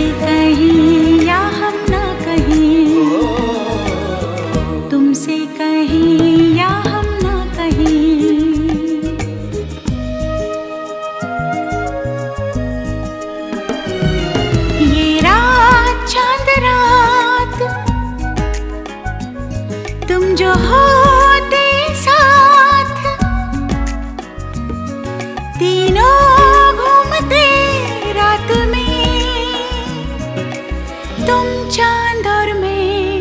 कहीं या हम ना कहीं। तुमसे कहीं या हम ना कहीं। ये रात, चाँद, रात, तुम जो होते तुम चाँद और मैं,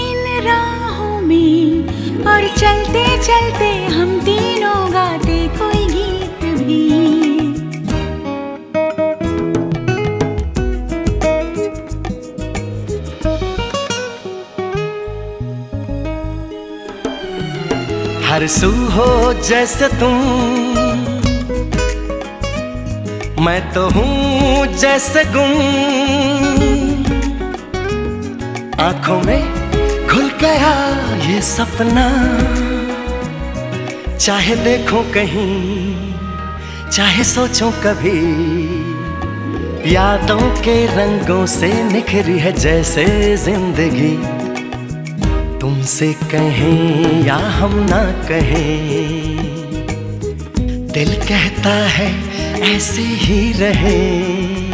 इन राहों में, और चलते चलते हम तीनों गाते कोई गीत भी। हर सू हो जैसे तुम, मैं तो हूँ जैसे गुम। आँखों में खुल गया ये सपना। चाहे देखो कहीं, चाहे सोचो कभी, यादों के रंगों से निखरी है जैसे ज़िंदगी। तुमसे कहें या हम ना कहें, दिल कहता है ऐसे ही रहे।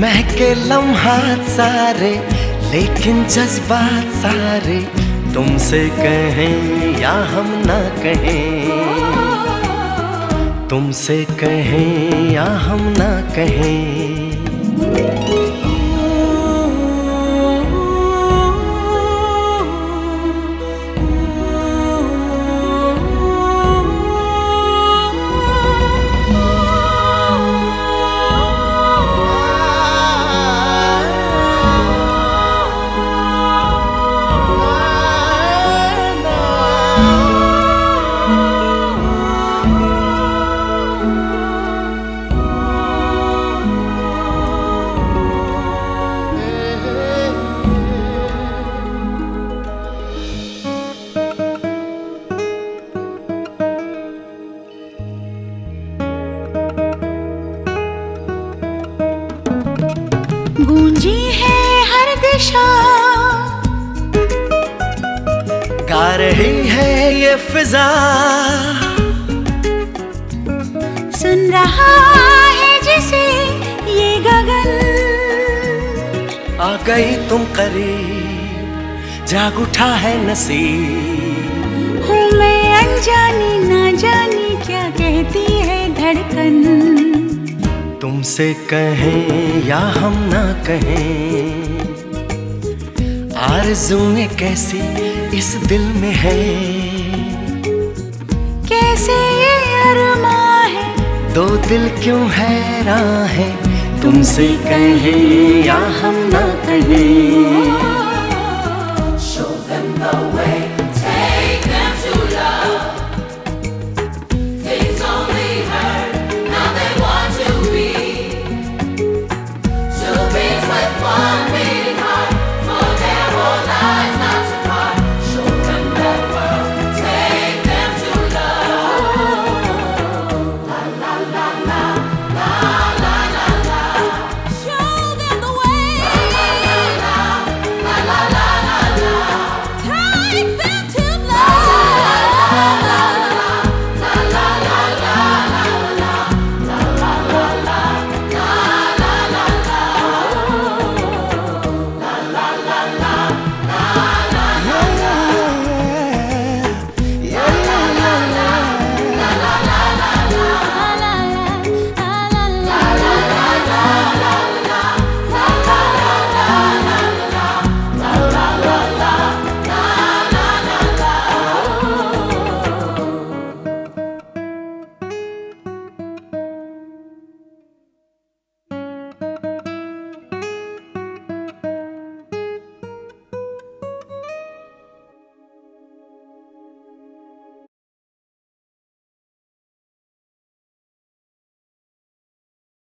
महके लम्हात सारे, लेकिन जज्बात सारे, तुमसे कहें या हम ना कहें? तुमसे कहें या हम ना कहें? गूंजी है हर दिशा। गा रही है ये फिजा। सुन रहा है जिसे ये गगन। आ गई तुम करीब जाग उठा है नसीब। हूँ मैं अनजानी ना जानी क्या कहती है धड़कन। तुमसे कहें या हम ना कहें। आरज़ूएँ कैसी इस दिल में है? कैसे ये अरमा है? दो दिल क्यों हैरान है? तुमसे कहें या हम ना कहें।